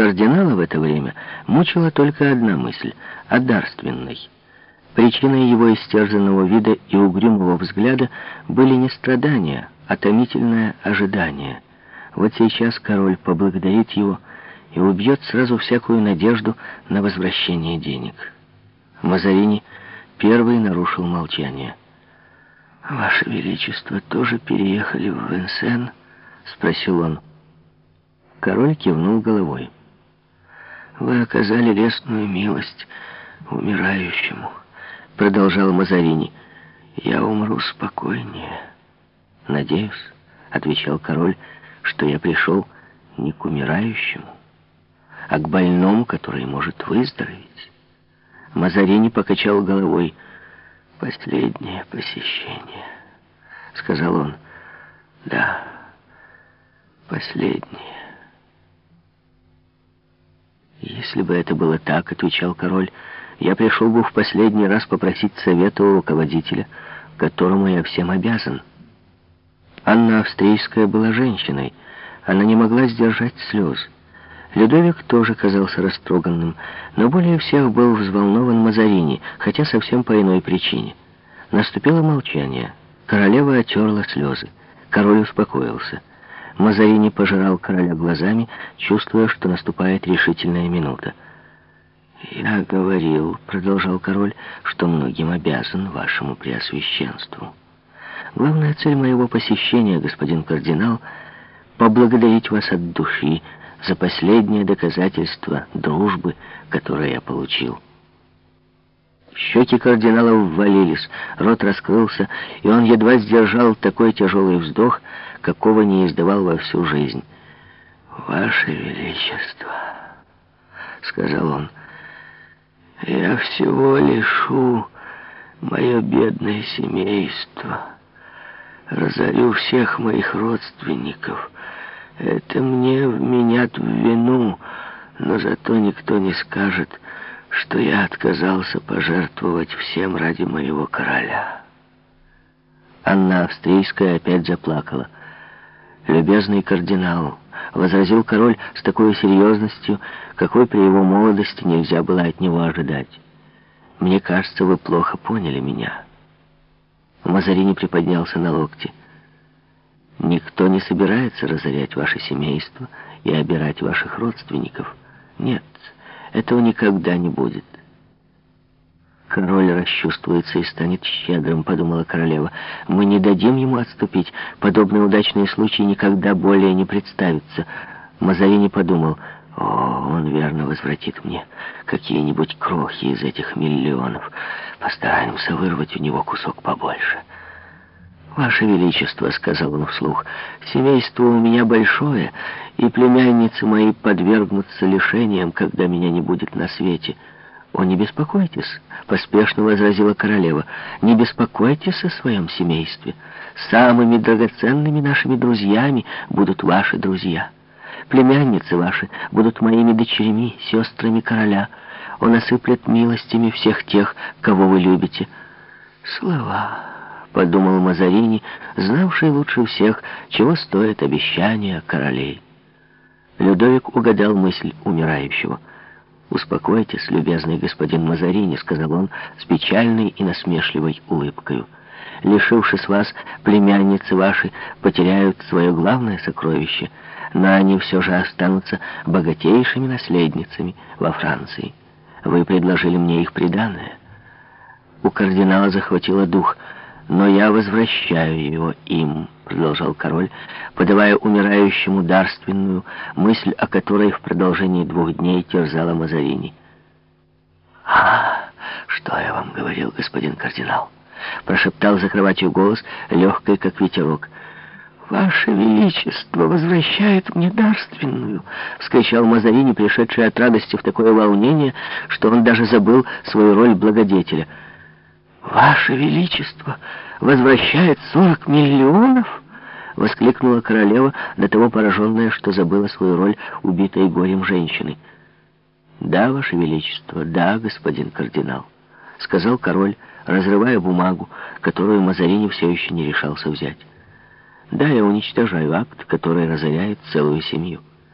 Кардинала в это время мучила только одна мысль — о дарственной. Причиной его истерзанного вида и угрюмого взгляда были не страдания, а томительное ожидание. Вот сейчас король поблагодарит его и убьет сразу всякую надежду на возвращение денег. Мазарини первый нарушил молчание. «Ваше Величество тоже переехали в Венсен?» — спросил он. Король кивнул головой. «Вы оказали лестную милость умирающему», — продолжал Мазарини. «Я умру спокойнее». «Надеюсь», — отвечал король, — «что я пришел не к умирающему, а к больному, который может выздороветь». Мазарини покачал головой. «Последнее посещение», — сказал он. «Да, последнее». «Если бы это было так, — отвечал король, — я пришел бы в последний раз попросить совета у руководителя, которому я всем обязан». Анна Австрийская была женщиной. Она не могла сдержать слез. Людовик тоже казался растроганным, но более всех был взволнован Мазарини, хотя совсем по иной причине. Наступило молчание. Королева отерла слезы. Король успокоился. Мазарини пожирал короля глазами, чувствуя, что наступает решительная минута. «Я говорил, — продолжал король, — что многим обязан вашему преосвященству. Главная цель моего посещения, господин кардинал, — поблагодарить вас от души за последнее доказательство дружбы, которое я получил». Щеки кардинала ввалились, рот раскрылся, и он едва сдержал такой тяжелый вздох, какого не издавал во всю жизнь. «Ваше Величество», — сказал он, — «я всего лишу мое бедное семейство, разорю всех моих родственников. Это мне вменят в вину, но зато никто не скажет, что я отказался пожертвовать всем ради моего короля». Анна Австрийская опять заплакала. «Любезный кардинал», — возразил король с такой серьезностью, какой при его молодости нельзя было от него ожидать. «Мне кажется, вы плохо поняли меня». Мазарини приподнялся на локте. «Никто не собирается разорять ваше семейство и обирать ваших родственников. Нет, этого никогда не будет». «Король расчувствуется и станет щедрым», — подумала королева. «Мы не дадим ему отступить. Подобные удачные случаи никогда более не представятся». Мазарини подумал, «О, он верно возвратит мне какие-нибудь крохи из этих миллионов. Постараемся вырвать у него кусок побольше». «Ваше Величество», — сказал он вслух, — «семейство у меня большое, и племянницы мои подвергнутся лишениям, когда меня не будет на свете». «О, не беспокойтесь», — поспешно возразила королева, — «не беспокойтесь о своем семействе. Самыми драгоценными нашими друзьями будут ваши друзья. Племянницы ваши будут моими дочерями, сестрами короля. Он осыплет милостями всех тех, кого вы любите». «Слова», — подумал Мазарини, знавший лучше всех, чего стоит обещание королей. Людовик угадал мысль умирающего — «Успокойтесь, любезный господин Мазарини», — сказал он с печальной и насмешливой улыбкой. «Лишившись вас, племянницы ваши потеряют свое главное сокровище, но они все же останутся богатейшими наследницами во Франции. Вы предложили мне их приданое». У кардинала захватило дух — «Но я возвращаю его им», — продолжал король, подавая умирающему дарственную мысль, о которой в продолжении двух дней терзала Мазарини. «А, что я вам говорил, господин кардинал?» — прошептал за кроватью голос, легкий, как ветерок. «Ваше Величество возвращает мне дарственную!» — вскричал Мазарини, пришедший от радости в такое волнение, что он даже забыл свою роль благодетеля — «Ваше Величество возвращает сорок миллионов?» — воскликнула королева, до того пораженная, что забыла свою роль убитой горем женщины. «Да, Ваше Величество, да, господин кардинал», — сказал король, разрывая бумагу, которую Мазарини все еще не решался взять. «Да, я уничтожаю акт, который разоряет целую семью».